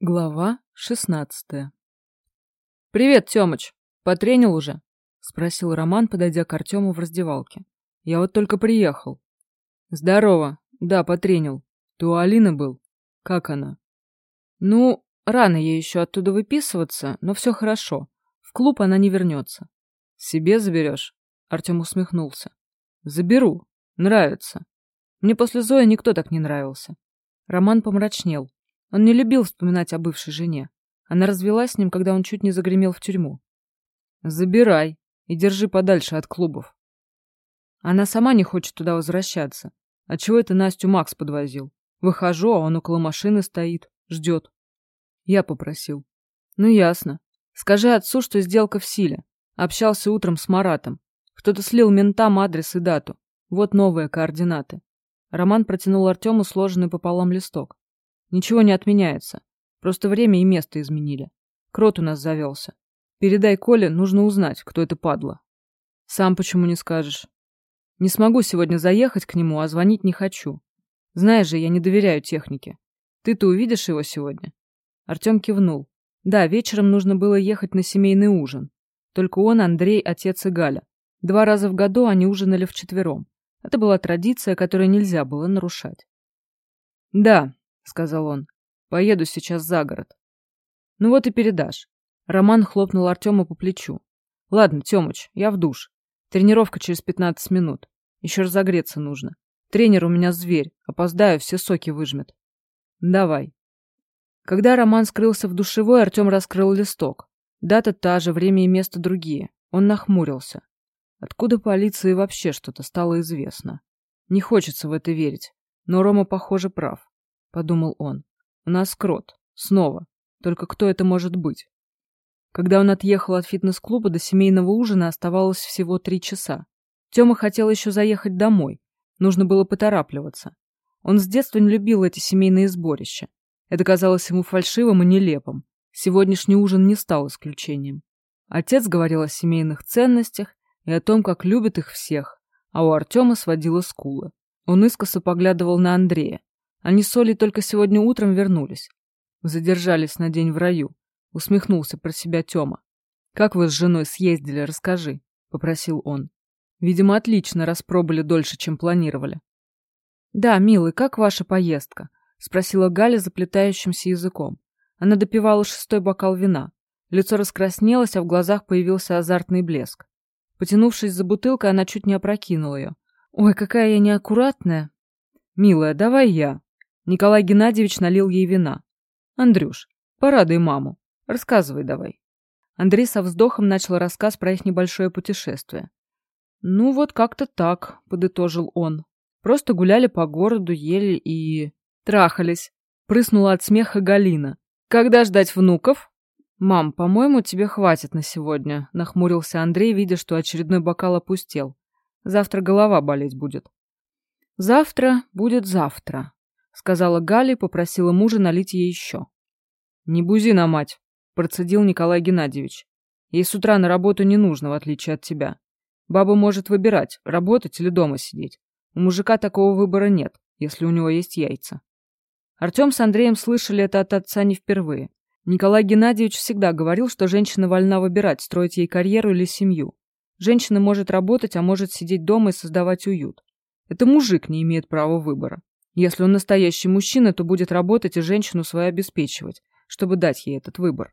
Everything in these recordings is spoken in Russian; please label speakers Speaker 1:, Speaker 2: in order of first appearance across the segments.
Speaker 1: Глава шестнадцатая «Привет, Тёмыч! Потренил уже?» — спросил Роман, подойдя к Артему в раздевалке. «Я вот только приехал». «Здорово. Да, потренил. Ты у Алины был? Как она?» «Ну, рано ей еще оттуда выписываться, но все хорошо. В клуб она не вернется». «Себе заберешь?» — Артем усмехнулся. «Заберу. Нравится. Мне после Зои никто так не нравился». Роман помрачнел. Он не любил вспоминать о бывшей жене. Она развелась с ним, когда он чуть не загремел в тюрьму. «Забирай и держи подальше от клубов». Она сама не хочет туда возвращаться. А чего это Настю Макс подвозил? Выхожу, а он около машины стоит, ждет. Я попросил. Ну, ясно. Скажи отцу, что сделка в силе. Общался утром с Маратом. Кто-то слил ментам адрес и дату. Вот новые координаты. Роман протянул Артему сложенный пополам листок. Ничего не отменяется. Просто время и место изменили. Крот у нас завелся. Передай Коле, нужно узнать, кто это падла. Сам почему не скажешь? Не смогу сегодня заехать к нему, а звонить не хочу. Знаешь же, я не доверяю технике. Ты-то увидишь его сегодня? Артем кивнул. Да, вечером нужно было ехать на семейный ужин. Только он, Андрей, отец и Галя. Два раза в году они ужинали вчетвером. Это была традиция, которую нельзя было нарушать. Да, сказал он. Поеду сейчас за город. Ну вот и передашь. Роман хлопнул Артема по плечу. Ладно, Тёмыч, я в душ. Тренировка через пятнадцать минут. Еще разогреться нужно. Тренер у меня зверь. Опоздаю, все соки выжмет. Давай. Когда Роман скрылся в душевой, Артем раскрыл листок. Дата та же, время и место другие. Он нахмурился. Откуда полиции вообще что-то стало известно? Не хочется в это верить, но Рома, похоже, прав. — подумал он. «У нас крот. Снова. Только кто это может быть?» Когда он отъехал от фитнес-клуба, до семейного ужина оставалось всего три часа. Тёма хотел еще заехать домой. Нужно было поторапливаться. Он с детства не любил эти семейные сборища. Это казалось ему фальшивым и нелепым. Сегодняшний ужин не стал исключением. Отец говорил о семейных ценностях и о том, как любит их всех, а у Артема сводила скулы. Он искоса поглядывал на Андрея. Они с Олей только сегодня утром вернулись. Задержались на день в раю. Усмехнулся про себя Тёма. «Как вы с женой съездили, расскажи», — попросил он. «Видимо, отлично распробовали дольше, чем планировали». «Да, милый, как ваша поездка?» — спросила Галя заплетающимся языком. Она допивала шестой бокал вина. Лицо раскраснелось, а в глазах появился азартный блеск. Потянувшись за бутылкой, она чуть не опрокинула ее. «Ой, какая я неаккуратная!» «Милая, давай я», Николай Геннадьевич налил ей вина. «Андрюш, порадуй маму. Рассказывай давай». Андрей со вздохом начал рассказ про их небольшое путешествие. «Ну вот как-то так», — подытожил он. «Просто гуляли по городу, ели и...» «Трахались», — прыснула от смеха Галина. «Когда ждать внуков?» «Мам, по-моему, тебе хватит на сегодня», — нахмурился Андрей, видя, что очередной бокал опустел. «Завтра голова болеть будет». «Завтра будет завтра», сказала Галя и попросила мужа налить ей еще. «Не бузи на мать», — процедил Николай Геннадьевич. «Ей с утра на работу не нужно, в отличие от тебя. Баба может выбирать, работать или дома сидеть. У мужика такого выбора нет, если у него есть яйца». Артем с Андреем слышали это от отца не впервые. Николай Геннадьевич всегда говорил, что женщина вольна выбирать, строить ей карьеру или семью. Женщина может работать, а может сидеть дома и создавать уют. Это мужик не имеет права выбора. Если он настоящий мужчина, то будет работать и женщину свою обеспечивать, чтобы дать ей этот выбор.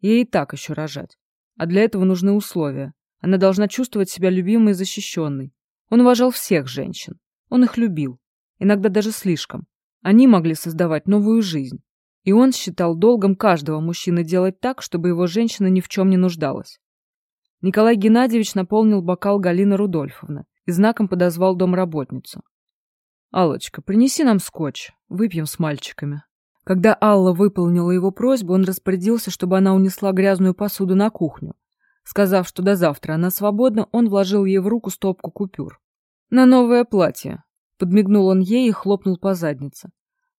Speaker 1: Ей и так еще рожать. А для этого нужны условия. Она должна чувствовать себя любимой и защищенной. Он уважал всех женщин. Он их любил. Иногда даже слишком. Они могли создавать новую жизнь. И он считал долгом каждого мужчины делать так, чтобы его женщина ни в чем не нуждалась. Николай Геннадьевич наполнил бокал Галины Рудольфовны и знаком подозвал домработницу алочка принеси нам скотч выпьем с мальчиками когда алла выполнила его просьбу он распорядился чтобы она унесла грязную посуду на кухню. Сказав что до завтра она свободна он вложил ей в руку стопку купюр. На новое платье подмигнул он ей и хлопнул по заднице.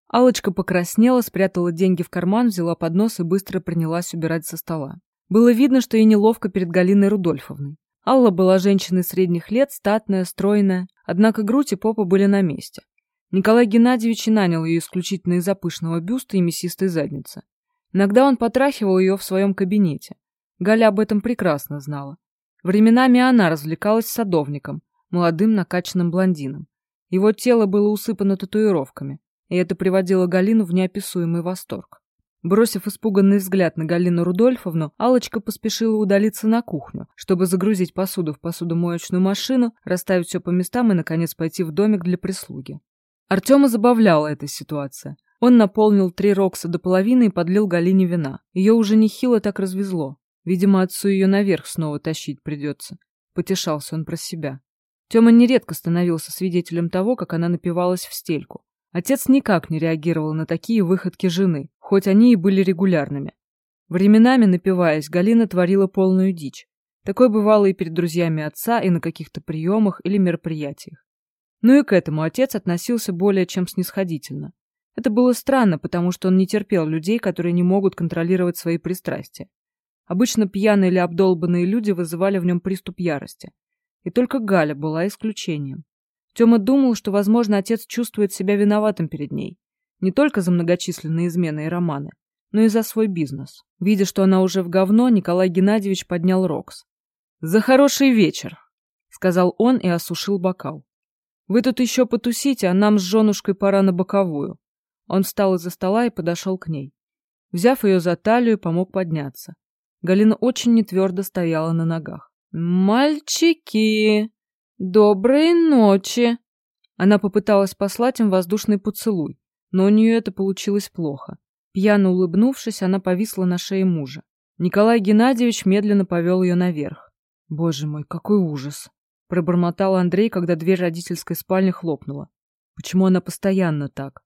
Speaker 1: Алочка покраснела спрятала деньги в карман взяла поднос и быстро принялась убирать со стола. Было видно что ей неловко перед галиной рудольфовной Алла была женщиной средних лет, статная, стройная, однако грудь и попа были на месте. Николай Геннадьевич нанял ее исключительно из-за пышного бюста и мясистой задницы. Иногда он потрахивал ее в своем кабинете. Галя об этом прекрасно знала. Временами она развлекалась с садовником, молодым накачанным блондином. Его тело было усыпано татуировками, и это приводило Галину в неописуемый восторг. Бросив испуганный взгляд на Галину Рудольфовну, алочка поспешила удалиться на кухню, чтобы загрузить посуду в посудомоечную машину, расставить все по местам и, наконец, пойти в домик для прислуги. Артема забавляла эта ситуация. Он наполнил три рокса до половины и подлил Галине вина. Ее уже нехило так развезло. Видимо, отцу ее наверх снова тащить придется. Потешался он про себя. Тёма нередко становился свидетелем того, как она напивалась в стельку. Отец никак не реагировал на такие выходки жены, хоть они и были регулярными. Временами, напиваясь, Галина творила полную дичь. Такое бывало и перед друзьями отца, и на каких-то приемах или мероприятиях. Ну и к этому отец относился более чем снисходительно. Это было странно, потому что он не терпел людей, которые не могут контролировать свои пристрастия. Обычно пьяные или обдолбанные люди вызывали в нем приступ ярости. И только Галя была исключением. Тёма думал, что, возможно, отец чувствует себя виноватым перед ней. Не только за многочисленные измены и романы, но и за свой бизнес. Видя, что она уже в говно, Николай Геннадьевич поднял Рокс. «За хороший вечер!» — сказал он и осушил бокал. «Вы тут еще потусите, а нам с женушкой пора на боковую». Он встал из-за стола и подошел к ней. Взяв ее за талию, помог подняться. Галина очень нетвердо стояла на ногах. «Мальчики! Доброй ночи!» Она попыталась послать им воздушный поцелуй, но у нее это получилось плохо. Пьяно улыбнувшись, она повисла на шее мужа. Николай Геннадьевич медленно повел ее наверх. «Боже мой, какой ужас!» — пробормотал Андрей, когда дверь родительской спальни хлопнула. «Почему она постоянно так?»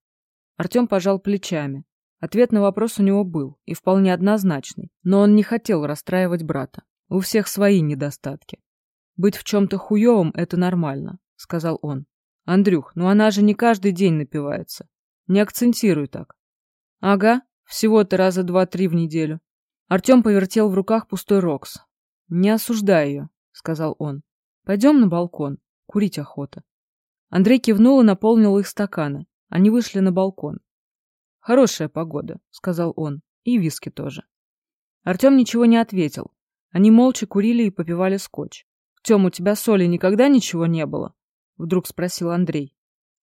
Speaker 1: Артем пожал плечами. Ответ на вопрос у него был, и вполне однозначный, но он не хотел расстраивать брата. У всех свои недостатки. Быть в чем-то хуевым — это нормально, — сказал он. Андрюх, ну она же не каждый день напивается. Не акцентируй так. Ага, всего-то раза два-три в неделю. Артем повертел в руках пустой рокс. Не осуждай ее, — сказал он. Пойдем на балкон, курить охота. Андрей кивнул и наполнил их стаканы. Они вышли на балкон. «Хорошая погода», — сказал он, — «и виски тоже». Артем ничего не ответил, они молча курили и попивали скотч. «Тем, у тебя соли никогда ничего не было?» — вдруг спросил Андрей.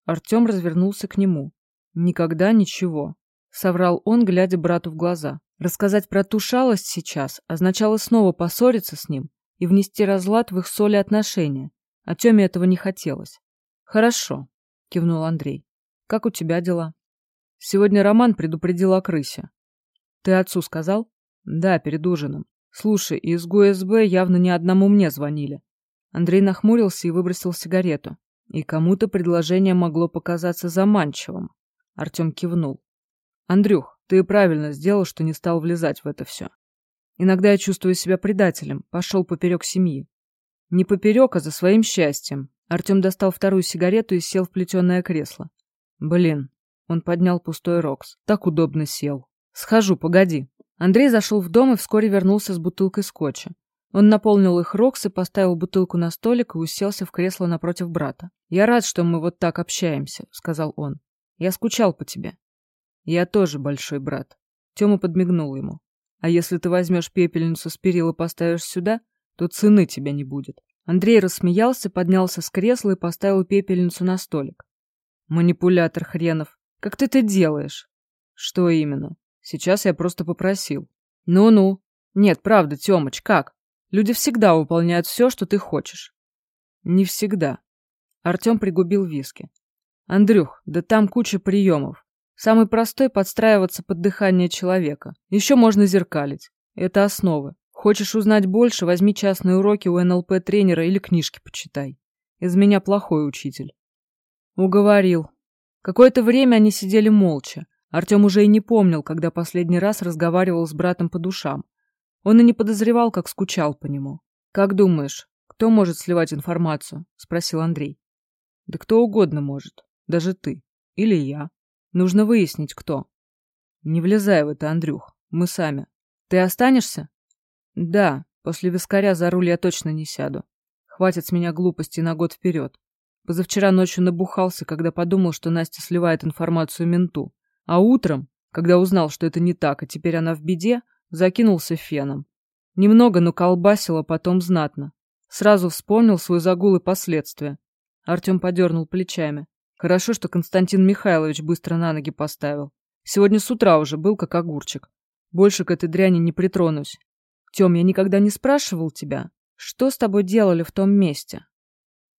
Speaker 1: Артем развернулся к нему. «Никогда ничего», — соврал он, глядя брату в глаза. Рассказать про ту шалость сейчас означало снова поссориться с ним и внести разлад в их соли отношения, а Теме этого не хотелось. «Хорошо», — кивнул Андрей. «Как у тебя дела?» «Сегодня Роман предупредил о крысе». «Ты отцу сказал?» «Да, перед ужином. Слушай, из ГУСБ явно не одному мне звонили. Андрей нахмурился и выбросил сигарету. И кому-то предложение могло показаться заманчивым. Артем кивнул. Андрюх, ты правильно сделал, что не стал влезать в это все. Иногда я чувствую себя предателем, пошел поперек семьи. Не поперек, а за своим счастьем. Артем достал вторую сигарету и сел в плетеное кресло. Блин, он поднял пустой рокс. Так удобно сел. Схожу, погоди. Андрей зашел в дом и вскоре вернулся с бутылкой скотча. Он наполнил их рокс и поставил бутылку на столик и уселся в кресло напротив брата. «Я рад, что мы вот так общаемся», — сказал он. «Я скучал по тебе». «Я тоже большой брат». Тёма подмигнул ему. «А если ты возьмешь пепельницу с перил и поставишь сюда, то цены тебя не будет». Андрей рассмеялся, поднялся с кресла и поставил пепельницу на столик. «Манипулятор хренов. Как ты это делаешь?» «Что именно?» Сейчас я просто попросил. Ну-ну. Нет, правда, Тёмыч, как? Люди всегда выполняют все, что ты хочешь. Не всегда. Артем пригубил виски. Андрюх, да там куча приемов. Самый простой — подстраиваться под дыхание человека. Еще можно зеркалить. Это основы. Хочешь узнать больше, возьми частные уроки у НЛП-тренера или книжки почитай. Из меня плохой учитель. Уговорил. Какое-то время они сидели молча. Артем уже и не помнил, когда последний раз разговаривал с братом по душам. Он и не подозревал, как скучал по нему. «Как думаешь, кто может сливать информацию?» — спросил Андрей. «Да кто угодно может. Даже ты. Или я. Нужно выяснить, кто». «Не влезай в это, Андрюх. Мы сами. Ты останешься?» «Да. После вискаря за руль я точно не сяду. Хватит с меня глупости на год вперед. Позавчера ночью набухался, когда подумал, что Настя сливает информацию менту. А утром, Когда узнал, что это не так, и теперь она в беде, закинулся феном. Немного, но колбасило потом знатно. Сразу вспомнил свой загул и последствия. Артем подернул плечами. Хорошо, что Константин Михайлович быстро на ноги поставил. Сегодня с утра уже был как огурчик. Больше к этой дряни не притронусь. Тем, я никогда не спрашивал тебя, что с тобой делали в том месте?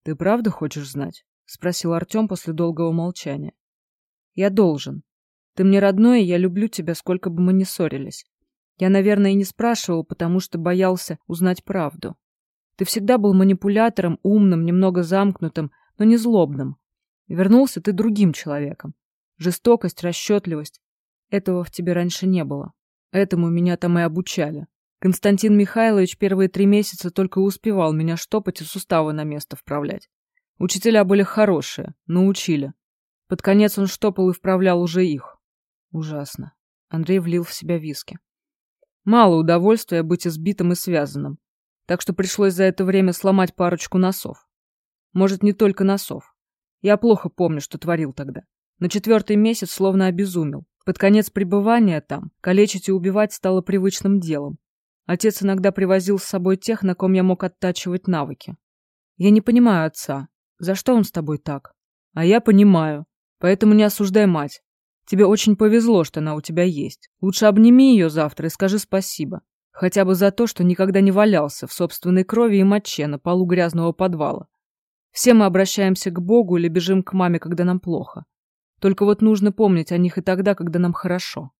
Speaker 1: Ты правда хочешь знать? Спросил Артем после долгого молчания. Я должен. Ты мне родной, и я люблю тебя, сколько бы мы ни ссорились. Я, наверное, и не спрашивал, потому что боялся узнать правду. Ты всегда был манипулятором, умным, немного замкнутым, но не злобным. Вернулся ты другим человеком. Жестокость, расчетливость. Этого в тебе раньше не было. Этому меня там и обучали. Константин Михайлович первые три месяца только успевал меня штопать и суставы на место вправлять. Учителя были хорошие, научили. Под конец он штопал и вправлял уже их. Ужасно. Андрей влил в себя виски. Мало удовольствия быть избитым и связанным. Так что пришлось за это время сломать парочку носов. Может, не только носов. Я плохо помню, что творил тогда. На четвертый месяц словно обезумел. Под конец пребывания там калечить и убивать стало привычным делом. Отец иногда привозил с собой тех, на ком я мог оттачивать навыки. Я не понимаю отца. За что он с тобой так? А я понимаю. Поэтому не осуждай мать. Тебе очень повезло, что она у тебя есть. Лучше обними ее завтра и скажи спасибо. Хотя бы за то, что никогда не валялся в собственной крови и моче на полу грязного подвала. Все мы обращаемся к Богу или бежим к маме, когда нам плохо. Только вот нужно помнить о них и тогда, когда нам хорошо.